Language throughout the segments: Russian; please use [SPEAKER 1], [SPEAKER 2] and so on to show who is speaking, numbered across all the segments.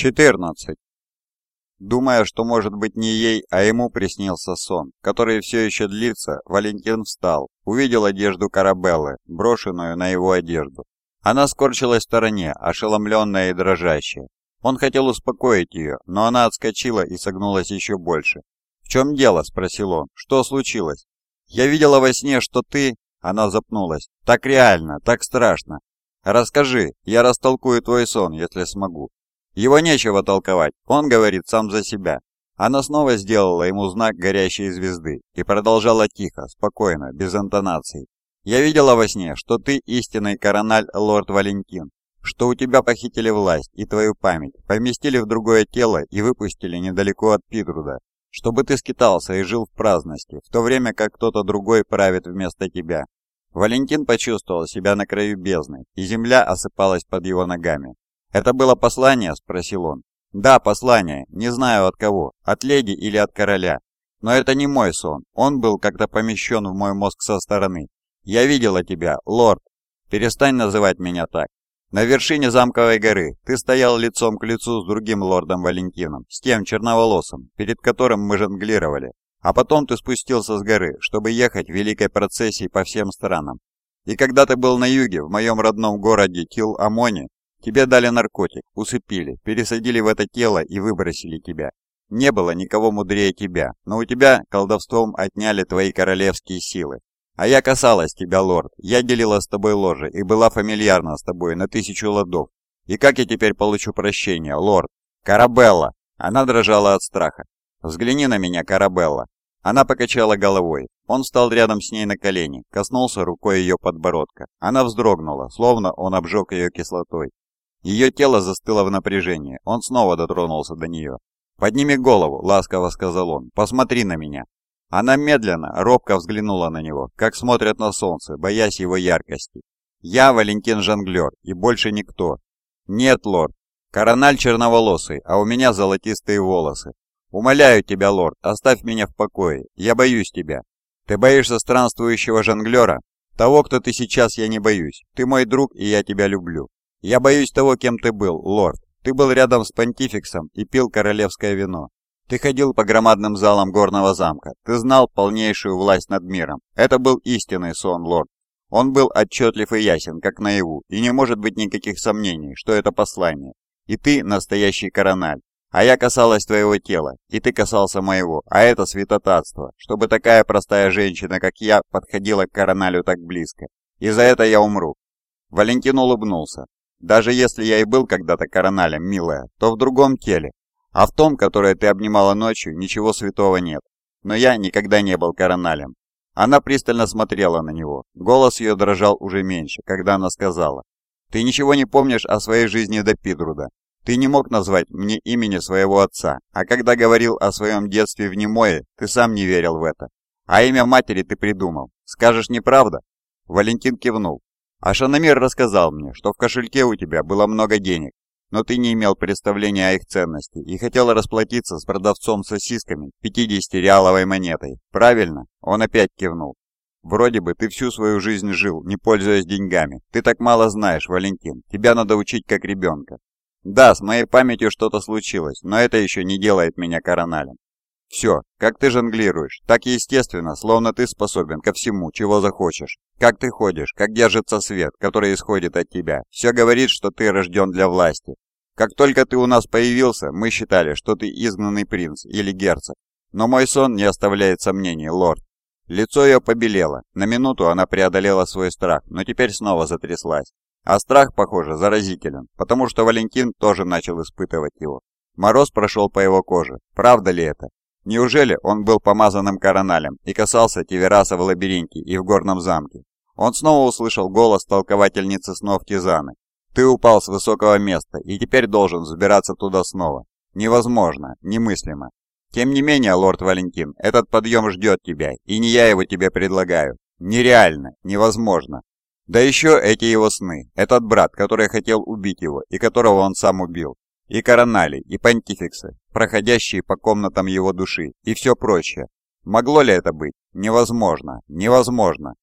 [SPEAKER 1] 14. Думая, что может быть не ей, а ему приснился сон, который все еще длится, Валентин встал, увидел одежду Карабеллы, брошенную на его одежду. Она скорчилась в стороне, ошеломленная и дрожащая. Он хотел успокоить ее, но она отскочила и согнулась еще больше. «В чем дело?» – спросил он. «Что случилось?» «Я видела во сне, что ты...» Она запнулась. «Так реально, так страшно. Расскажи, я растолкую твой сон, если смогу. Его нечего толковать, он говорит сам за себя. Она снова сделала ему знак горящей звезды и продолжала тихо, спокойно, без интонаций. «Я видела во сне, что ты истинный корональ лорд Валентин, что у тебя похитили власть и твою память, поместили в другое тело и выпустили недалеко от Питруда, чтобы ты скитался и жил в праздности, в то время как кто-то другой правит вместо тебя». Валентин почувствовал себя на краю бездны, и земля осыпалась под его ногами. «Это было послание?» – спросил он. «Да, послание. Не знаю от кого. От леди или от короля. Но это не мой сон. Он был как-то помещен в мой мозг со стороны. Я видела тебя, лорд. Перестань называть меня так. На вершине замковой горы ты стоял лицом к лицу с другим лордом Валентином, с тем черноволосым, перед которым мы жонглировали. А потом ты спустился с горы, чтобы ехать в великой процессии по всем странам. И когда ты был на юге, в моем родном городе Тил-Амоне, Тебе дали наркотик, усыпили, пересадили в это тело и выбросили тебя. Не было никого мудрее тебя, но у тебя колдовством отняли твои королевские силы. А я касалась тебя, лорд, я делила с тобой ложе и была фамильярна с тобой на тысячу ладов. И как я теперь получу прощение, лорд? Карабелла! Она дрожала от страха. Взгляни на меня, Карабелла. Она покачала головой. Он встал рядом с ней на колени, коснулся рукой ее подбородка. Она вздрогнула, словно он обжег ее кислотой. Ее тело застыло в напряжении. Он снова дотронулся до нее. «Подними голову», — ласково сказал он. «Посмотри на меня». Она медленно, робко взглянула на него, как смотрят на солнце, боясь его яркости. «Я Валентин Жонглер, и больше никто». «Нет, лорд. Корональ черноволосый, а у меня золотистые волосы. Умоляю тебя, лорд, оставь меня в покое. Я боюсь тебя. Ты боишься странствующего жонглера? Того, кто ты сейчас, я не боюсь. Ты мой друг, и я тебя люблю. «Я боюсь того, кем ты был, лорд. Ты был рядом с понтификсом и пил королевское вино. Ты ходил по громадным залам горного замка. Ты знал полнейшую власть над миром. Это был истинный сон, лорд. Он был отчетлив и ясен, как наяву, и не может быть никаких сомнений, что это послание. И ты настоящий корональ. А я касалась твоего тела, и ты касался моего, а это святотатство, чтобы такая простая женщина, как я, подходила к короналю так близко. И за это я умру». Валентин улыбнулся. Даже если я и был когда-то короналем, милая, то в другом теле. А в том, которое ты обнимала ночью, ничего святого нет. Но я никогда не был короналем. Она пристально смотрела на него. Голос ее дрожал уже меньше, когда она сказала. «Ты ничего не помнишь о своей жизни до Пидруда. Ты не мог назвать мне имени своего отца, а когда говорил о своем детстве в Немое, ты сам не верил в это. А имя матери ты придумал. Скажешь, неправда?» Валентин кивнул. А Шанамир рассказал мне, что в кошельке у тебя было много денег, но ты не имел представления о их ценности и хотел расплатиться с продавцом сосисками 50-реаловой монетой. Правильно? Он опять кивнул. Вроде бы ты всю свою жизнь жил, не пользуясь деньгами. Ты так мало знаешь, Валентин. Тебя надо учить как ребенка. Да, с моей памятью что-то случилось, но это еще не делает меня короналем. Все, как ты жонглируешь, так естественно, словно ты способен ко всему, чего захочешь. Как ты ходишь, как держится свет, который исходит от тебя. Все говорит, что ты рожден для власти. Как только ты у нас появился, мы считали, что ты изгнанный принц или герцог. Но мой сон не оставляет сомнений, лорд. Лицо ее побелело. На минуту она преодолела свой страх, но теперь снова затряслась. А страх, похоже, заразителен, потому что Валентин тоже начал испытывать его. Мороз прошел по его коже. Правда ли это? Неужели он был помазанным короналем и касался Тивераса в лабиринте и в горном замке? Он снова услышал голос толковательницы снов Тизаны. «Ты упал с высокого места и теперь должен взбираться туда снова. Невозможно, немыслимо. Тем не менее, лорд Валентин, этот подъем ждет тебя, и не я его тебе предлагаю. Нереально, невозможно. Да еще эти его сны, этот брат, который хотел убить его и которого он сам убил и коронали, и понтификсы, проходящие по комнатам его души, и все прочее. Могло ли это быть? Невозможно, невозможно.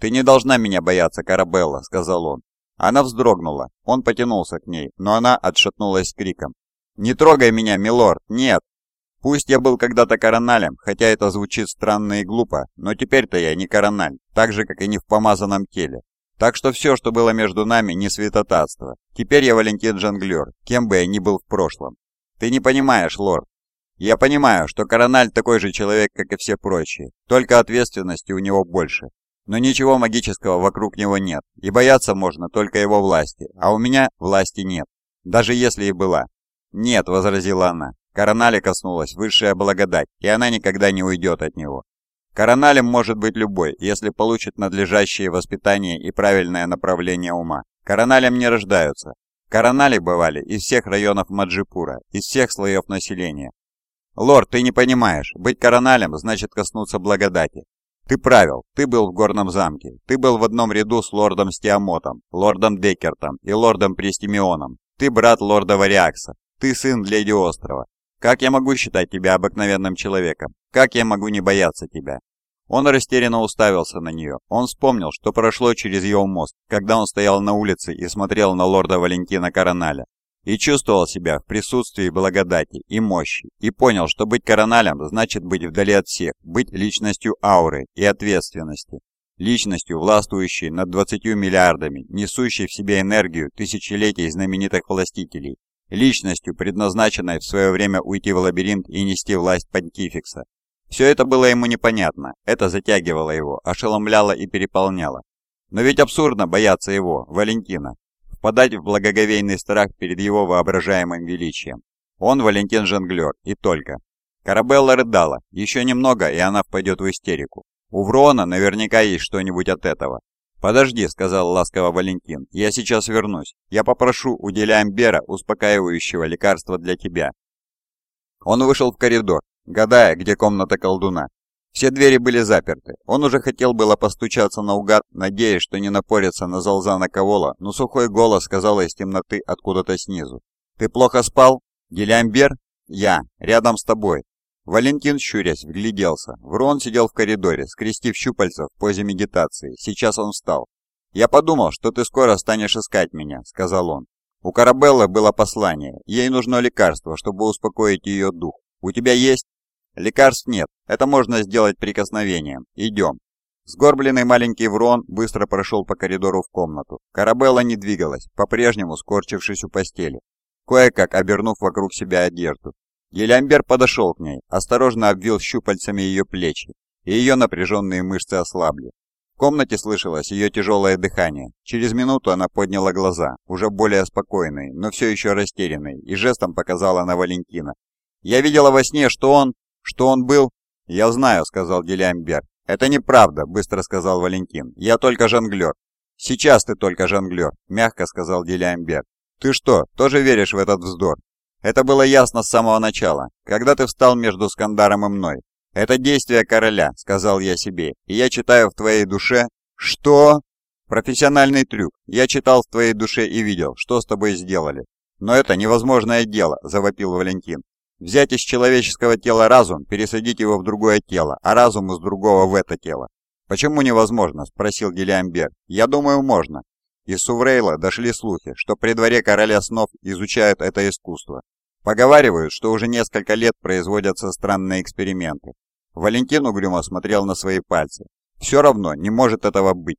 [SPEAKER 1] «Ты не должна меня бояться, Карабелла», — сказал он. Она вздрогнула, он потянулся к ней, но она отшатнулась криком. «Не трогай меня, милорд, нет!» Пусть я был когда-то короналем, хотя это звучит странно и глупо, но теперь-то я не корональ, так же, как и не в помазанном теле. Так что все, что было между нами, не святотатство. Теперь я Валентин Джанглер, кем бы я ни был в прошлом. Ты не понимаешь, лорд. Я понимаю, что Корональ такой же человек, как и все прочие, только ответственности у него больше. Но ничего магического вокруг него нет, и бояться можно только его власти, а у меня власти нет, даже если и была. «Нет», — возразила она, — Коронале коснулась высшая благодать, и она никогда не уйдет от него. Короналем может быть любой, если получит надлежащее воспитание и правильное направление ума. Короналем не рождаются. Коронали бывали из всех районов Маджипура, из всех слоев населения. «Лорд, ты не понимаешь, быть короналем значит коснуться благодати. Ты правил, ты был в горном замке, ты был в одном ряду с лордом Стиамотом, лордом Деккертом и лордом Престимионом, ты брат лорда Вариакса, ты сын леди острова, как я могу считать тебя обыкновенным человеком? Как я могу не бояться тебя?» Он растерянно уставился на нее. Он вспомнил, что прошло через его мозг, когда он стоял на улице и смотрел на лорда Валентина Короналя. И чувствовал себя в присутствии благодати и мощи. И понял, что быть короналем значит быть вдали от всех, быть личностью ауры и ответственности. Личностью, властвующей над 20 миллиардами, несущей в себе энергию тысячелетий знаменитых властителей, личностью, предназначенной в свое время уйти в лабиринт и нести власть понтификса. Все это было ему непонятно, это затягивало его, ошеломляло и переполняло. Но ведь абсурдно бояться его, Валентина, впадать в благоговейный страх перед его воображаемым величием. Он Валентин Жонглер, и только. Карабелла рыдала, еще немного, и она впадет в истерику. У Врона наверняка есть что-нибудь от этого. «Подожди», — сказал ласково Валентин, — «я сейчас вернусь. Я попрошу у Делямбера успокаивающего лекарства для тебя». Он вышел в коридор, гадая, где комната колдуна. Все двери были заперты. Он уже хотел было постучаться наугад, надеясь, что не напорится на Залзана Ковола, но сухой голос сказал из темноты откуда-то снизу. «Ты плохо спал? Делямбер?» «Я. Рядом с тобой. Валентин, щурясь, вгляделся. Врон сидел в коридоре, скрестив щупальца в позе медитации. Сейчас он встал. «Я подумал, что ты скоро станешь искать меня», — сказал он. «У Карабеллы было послание. Ей нужно лекарство, чтобы успокоить ее дух. У тебя есть?» «Лекарств нет. Это можно сделать прикосновением. Идем». Сгорбленный маленький Врон быстро прошел по коридору в комнату. Карабелла не двигалась, по-прежнему скорчившись у постели, кое-как обернув вокруг себя одежду. Елямбер подошел к ней, осторожно обвил щупальцами ее плечи, и ее напряженные мышцы ослабли. В комнате слышалось ее тяжелое дыхание. Через минуту она подняла глаза, уже более спокойные, но все еще растерянные, и жестом показала на Валентина. «Я видела во сне, что он... что он был...» «Я знаю», — сказал Делямбер. «Это неправда», — быстро сказал Валентин. «Я только жонглер». «Сейчас ты только жонглер», — мягко сказал Делямбер. «Ты что, тоже веришь в этот вздор?» Это было ясно с самого начала, когда ты встал между Скандаром и мной. Это действие короля, сказал я себе, и я читаю в твоей душе... Что? Профессиональный трюк. Я читал в твоей душе и видел, что с тобой сделали. Но это невозможное дело, завопил Валентин. Взять из человеческого тела разум, пересадить его в другое тело, а разум из другого в это тело. «Почему невозможно?» – спросил Гелиамбер. «Я думаю, можно». Из Суврейла дошли слухи, что при дворе короля снов изучают это искусство. Поговаривают, что уже несколько лет производятся странные эксперименты. Валентин угрюмо смотрел на свои пальцы. Все равно не может этого быть.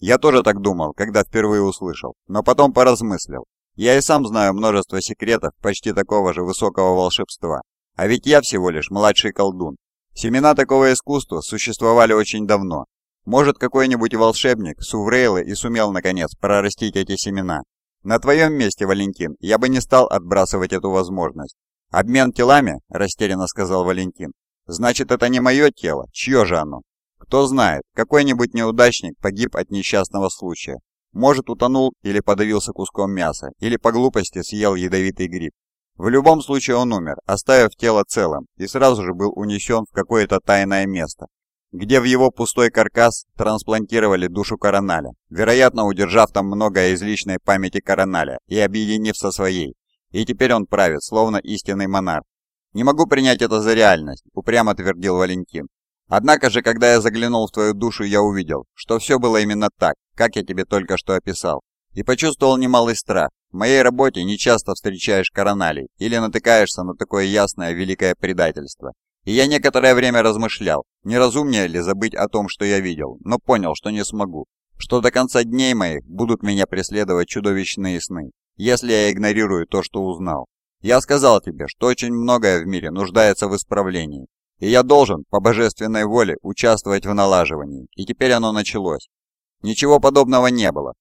[SPEAKER 1] Я тоже так думал, когда впервые услышал, но потом поразмыслил. Я и сам знаю множество секретов почти такого же высокого волшебства. А ведь я всего лишь младший колдун. Семена такого искусства существовали очень давно. Может, какой-нибудь волшебник Суврейлы и сумел, наконец, прорастить эти семена. На твоем месте, Валентин, я бы не стал отбрасывать эту возможность. Обмен телами, растерянно сказал Валентин. Значит, это не мое тело. Чье же оно? Кто знает, какой-нибудь неудачник погиб от несчастного случая. Может, утонул или подавился куском мяса, или по глупости съел ядовитый гриб. В любом случае он умер, оставив тело целым, и сразу же был унесен в какое-то тайное место, где в его пустой каркас трансплантировали душу Короналя, вероятно, удержав там многое из личной памяти Короналя и объединив со своей. И теперь он правит, словно истинный монарх. «Не могу принять это за реальность», — упрямо твердил Валентин. «Однако же, когда я заглянул в твою душу, я увидел, что все было именно так, как я тебе только что описал, и почувствовал немалый страх. В моей работе не часто встречаешь короналей или натыкаешься на такое ясное великое предательство. И я некоторое время размышлял, неразумнее ли забыть о том, что я видел, но понял, что не смогу, что до конца дней моих будут меня преследовать чудовищные сны, если я игнорирую то, что узнал. Я сказал тебе, что очень многое в мире нуждается в исправлении, и я должен, по божественной воле, участвовать в налаживании, и теперь оно началось. Ничего подобного не было.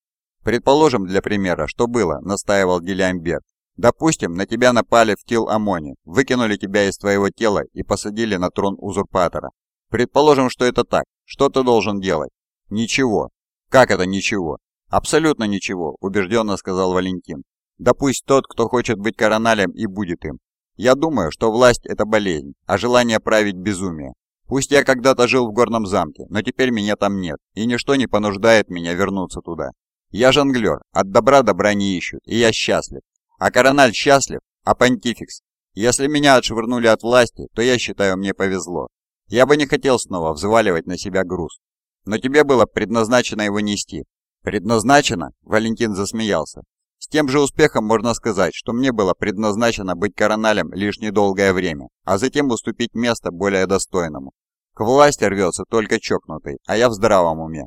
[SPEAKER 1] Предположим, для примера, что было, настаивал Гелиамбер. Допустим, на тебя напали в Тил Амоне, выкинули тебя из твоего тела и посадили на трон узурпатора. Предположим, что это так. Что ты должен делать? Ничего. Как это ничего? Абсолютно ничего, убежденно сказал Валентин. Да пусть тот, кто хочет быть короналем, и будет им. Я думаю, что власть – это болезнь, а желание править – безумие. Пусть я когда-то жил в горном замке, но теперь меня там нет, и ничто не понуждает меня вернуться туда. Я жонглер, от добра добра не ищут, и я счастлив. А корональ счастлив, а понтификс. Если меня отшвырнули от власти, то я считаю, мне повезло. Я бы не хотел снова взваливать на себя груз. Но тебе было предназначено его нести. Предназначено? Валентин засмеялся. С тем же успехом можно сказать, что мне было предназначено быть короналем лишь недолгое время, а затем уступить место более достойному. К власти рвется только чокнутый, а я в здравом уме.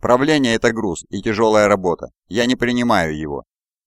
[SPEAKER 1] Правление – это груз и тяжелая работа. Я не принимаю его.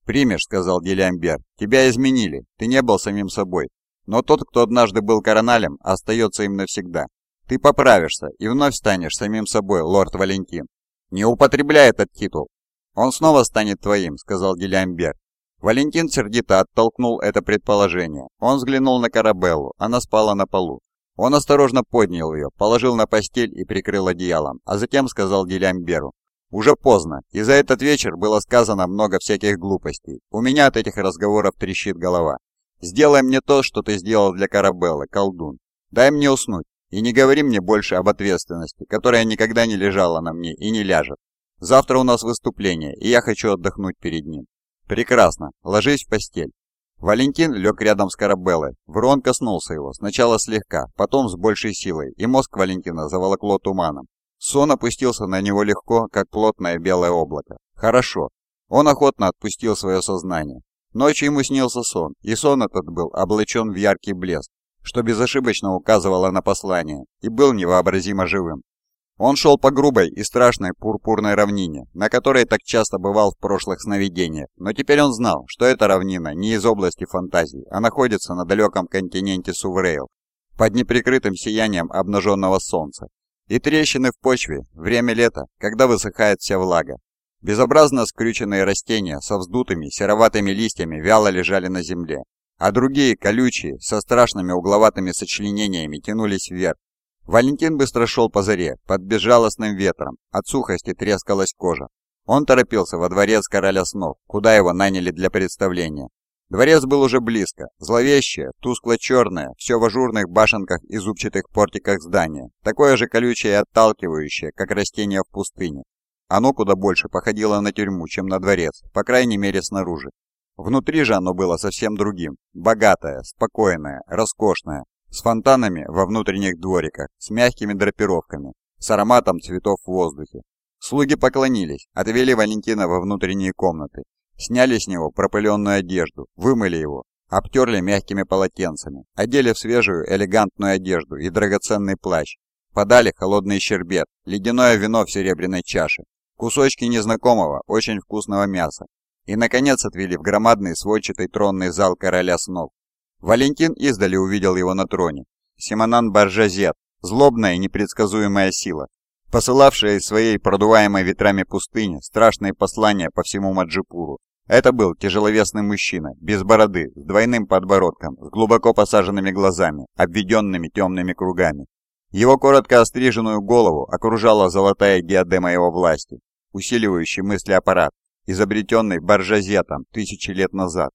[SPEAKER 1] «Примешь», – сказал Гелиамбер. «Тебя изменили. Ты не был самим собой. Но тот, кто однажды был короналем, остается им навсегда. Ты поправишься и вновь станешь самим собой, лорд Валентин. Не употребляй этот титул. «Он снова станет твоим», — сказал Гелиамбер. Валентин сердито оттолкнул это предположение. Он взглянул на Карабеллу, она спала на полу. Он осторожно поднял ее, положил на постель и прикрыл одеялом, а затем сказал Гелиамберу. «Уже поздно, и за этот вечер было сказано много всяких глупостей. У меня от этих разговоров трещит голова. Сделай мне то, что ты сделал для Карабеллы, колдун. Дай мне уснуть, и не говори мне больше об ответственности, которая никогда не лежала на мне и не ляжет. Завтра у нас выступление, и я хочу отдохнуть перед ним. Прекрасно. Ложись в постель. Валентин лег рядом с Карабеллой. Врон коснулся его, сначала слегка, потом с большей силой, и мозг Валентина заволокло туманом. Сон опустился на него легко, как плотное белое облако. Хорошо. Он охотно отпустил свое сознание. Ночью ему снился сон, и сон этот был облачен в яркий блеск, что безошибочно указывало на послание, и был невообразимо живым. Он шел по грубой и страшной пурпурной равнине, на которой так часто бывал в прошлых сновидениях, но теперь он знал, что эта равнина не из области фантазий, а находится на далеком континенте Суврейл, под неприкрытым сиянием обнаженного солнца. И трещины в почве, время лета, когда высыхает вся влага. Безобразно скрюченные растения со вздутыми сероватыми листьями вяло лежали на земле, а другие, колючие, со страшными угловатыми сочленениями тянулись вверх, Валентин быстро шел по заре, под безжалостным ветром, от сухости трескалась кожа. Он торопился во дворец короля снов, куда его наняли для представления. Дворец был уже близко, зловещее, тускло-черное, все в ажурных башенках и зубчатых портиках здания, такое же колючее и отталкивающее, как растение в пустыне. Оно куда больше походило на тюрьму, чем на дворец, по крайней мере снаружи. Внутри же оно было совсем другим, богатое, спокойное, роскошное, с фонтанами во внутренних двориках, с мягкими драпировками, с ароматом цветов в воздухе. Слуги поклонились, отвели Валентина во внутренние комнаты, сняли с него пропыленную одежду, вымыли его, обтерли мягкими полотенцами, одели в свежую элегантную одежду и драгоценный плащ, подали холодный щербет, ледяное вино в серебряной чаше, кусочки незнакомого, очень вкусного мяса и, наконец, отвели в громадный сводчатый тронный зал короля снов, Валентин издали увидел его на троне. Симонан Баржазет, злобная и непредсказуемая сила, посылавшая из своей продуваемой ветрами пустыни страшные послания по всему Маджипуру. Это был тяжеловесный мужчина, без бороды, с двойным подбородком, с глубоко посаженными глазами, обведенными темными кругами. Его коротко остриженную голову окружала золотая диадема его власти, усиливающий мыслеаппарат, изобретенный Баржазетом тысячи лет назад.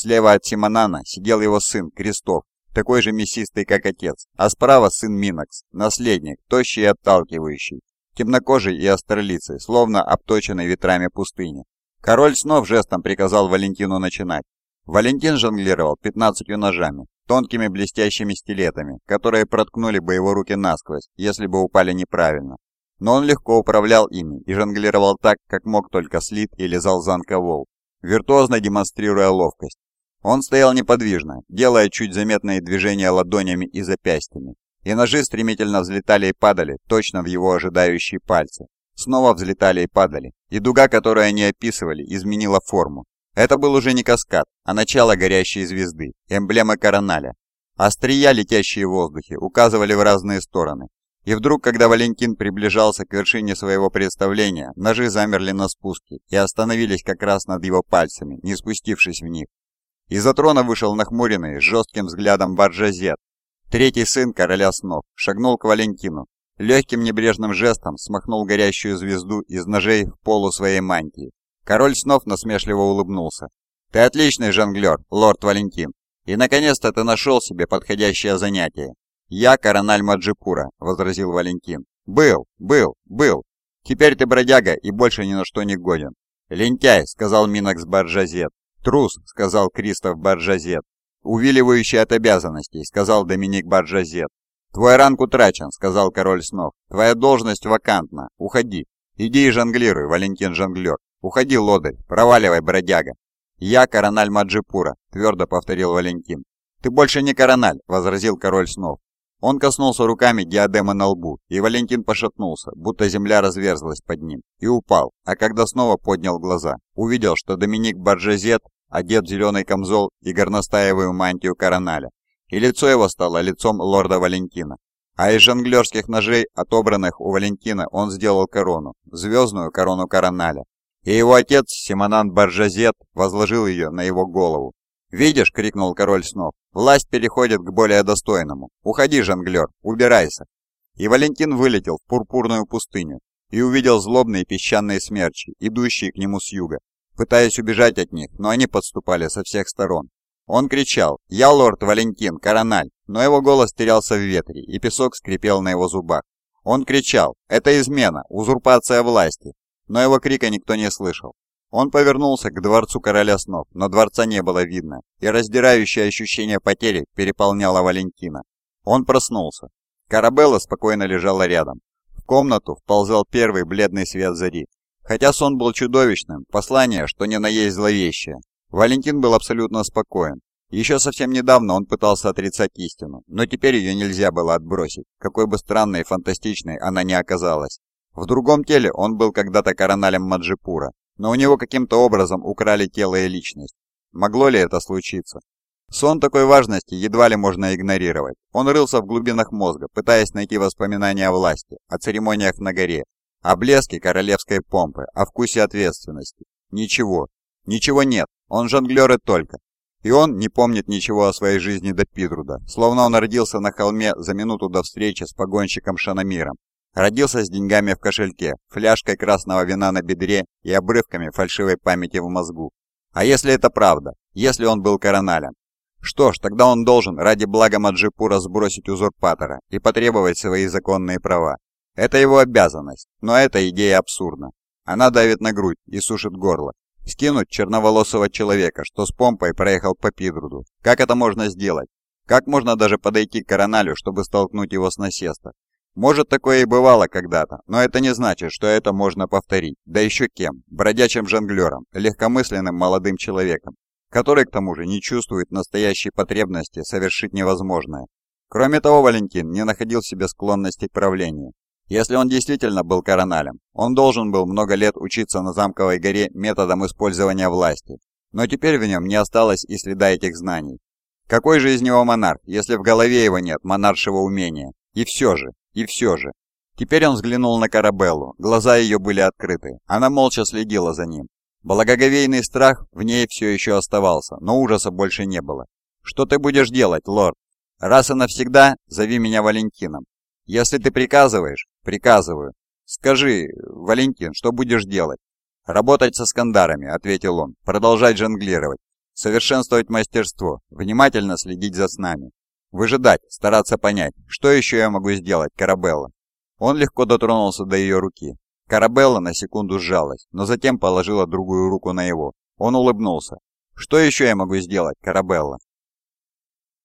[SPEAKER 1] Слева от Симонана сидел его сын Крестов, такой же мясистый, как отец, а справа сын Минокс, наследник, тощий и отталкивающий, темнокожий и остролицый, словно обточенный ветрами пустыни. Король снов жестом приказал Валентину начинать. Валентин жонглировал пятнадцатью ножами, тонкими блестящими стилетами, которые проткнули бы его руки насквозь, если бы упали неправильно. Но он легко управлял ими и жонглировал так, как мог только Слит или Залзан Ковол. виртуозно демонстрируя ловкость. Он стоял неподвижно, делая чуть заметные движения ладонями и запястьями, и ножи стремительно взлетали и падали точно в его ожидающие пальцы. Снова взлетали и падали, и дуга, которую они описывали, изменила форму. Это был уже не каскад, а начало горящей звезды, эмблемы короналя. Острия, летящие в воздухе, указывали в разные стороны. И вдруг, когда Валентин приближался к вершине своего представления, ножи замерли на спуске и остановились как раз над его пальцами, не спустившись в них. Из-за трона вышел нахмуренный, с жестким взглядом Барджазет. Третий сын короля снов шагнул к Валентину. Легким небрежным жестом смахнул горящую звезду из ножей в полу своей мантии. Король снов насмешливо улыбнулся. «Ты отличный жонглер, лорд Валентин. И наконец-то ты нашел себе подходящее занятие». «Я корональ Маджипура», — возразил Валентин. «Был, был, был. Теперь ты бродяга и больше ни на что не годен». «Лентяй», — сказал Минокс Баржазет. «Трус», — сказал Кристоф Баржазет. «Увиливающий от обязанностей», — сказал Доминик Баржазет. «Твой ранг утрачен», — сказал король снов. «Твоя должность вакантна. Уходи. Иди и жонглируй, Валентин Жонглер. Уходи, лодырь. Проваливай, бродяга». «Я корональ Маджипура», — твердо повторил Валентин. «Ты больше не корональ», — возразил король снов. Он коснулся руками диадемы на лбу, и Валентин пошатнулся, будто земля разверзлась под ним, и упал, а когда снова поднял глаза, увидел, что Доминик Баржезет одет в зеленый камзол и горностаевую мантию короналя, и лицо его стало лицом лорда Валентина. А из жонглерских ножей, отобранных у Валентина, он сделал корону, звездную корону короналя. И его отец, Симонан Баржазет, возложил ее на его голову. «Видишь!» — крикнул король снов. «Власть переходит к более достойному. Уходи, жонглер, убирайся!» И Валентин вылетел в пурпурную пустыню и увидел злобные песчаные смерчи, идущие к нему с юга пытаясь убежать от них, но они подступали со всех сторон. Он кричал «Я лорд Валентин, корональ!», но его голос терялся в ветре, и песок скрипел на его зубах. Он кричал «Это измена, узурпация власти!», но его крика никто не слышал. Он повернулся к дворцу короля снов, но дворца не было видно, и раздирающее ощущение потери переполняло Валентина. Он проснулся. Карабелла спокойно лежала рядом. В комнату вползал первый бледный свет зари. Хотя сон был чудовищным, послание, что не на есть зловещее. Валентин был абсолютно спокоен. Еще совсем недавно он пытался отрицать истину, но теперь ее нельзя было отбросить, какой бы странной и фантастичной она ни оказалась. В другом теле он был когда-то короналем Маджипура, но у него каким-то образом украли тело и личность. Могло ли это случиться? Сон такой важности едва ли можно игнорировать. Он рылся в глубинах мозга, пытаясь найти воспоминания о власти, о церемониях на горе, о блеске королевской помпы, о вкусе ответственности. Ничего. Ничего нет. Он жонглер и только. И он не помнит ничего о своей жизни до Питруда, словно он родился на холме за минуту до встречи с погонщиком Шанамиром. Родился с деньгами в кошельке, фляжкой красного вина на бедре и обрывками фальшивой памяти в мозгу. А если это правда? Если он был короналем? Что ж, тогда он должен ради блага Маджипура сбросить узурпатора и потребовать свои законные права. Это его обязанность, но эта идея абсурдна. Она давит на грудь и сушит горло. Скинуть черноволосого человека, что с помпой проехал по Пидруду. Как это можно сделать? Как можно даже подойти к Короналю, чтобы столкнуть его с насеста? Может, такое и бывало когда-то, но это не значит, что это можно повторить. Да еще кем? Бродячим жонглером, легкомысленным молодым человеком, который к тому же не чувствует настоящей потребности совершить невозможное. Кроме того, Валентин не находил в себе склонности к правлению. Если он действительно был короналем, он должен был много лет учиться на Замковой горе методом использования власти, но теперь в нем не осталось и следа этих знаний. Какой же из него монарх, если в голове его нет монаршего умения? И все же, и все же. Теперь он взглянул на Карабеллу, глаза ее были открыты, она молча следила за ним. Благоговейный страх в ней все еще оставался, но ужаса больше не было. «Что ты будешь делать, лорд?» «Раз и навсегда зови меня Валентином. Если ты приказываешь, приказываю. Скажи, Валентин, что будешь делать? Работать со скандарами, ответил он. Продолжать жонглировать. Совершенствовать мастерство. Внимательно следить за снами. Выжидать, стараться понять, что еще я могу сделать, Карабелла. Он легко дотронулся до ее руки. Карабелла на секунду сжалась, но затем положила другую руку на его. Он улыбнулся. «Что еще я могу сделать, Карабелла?»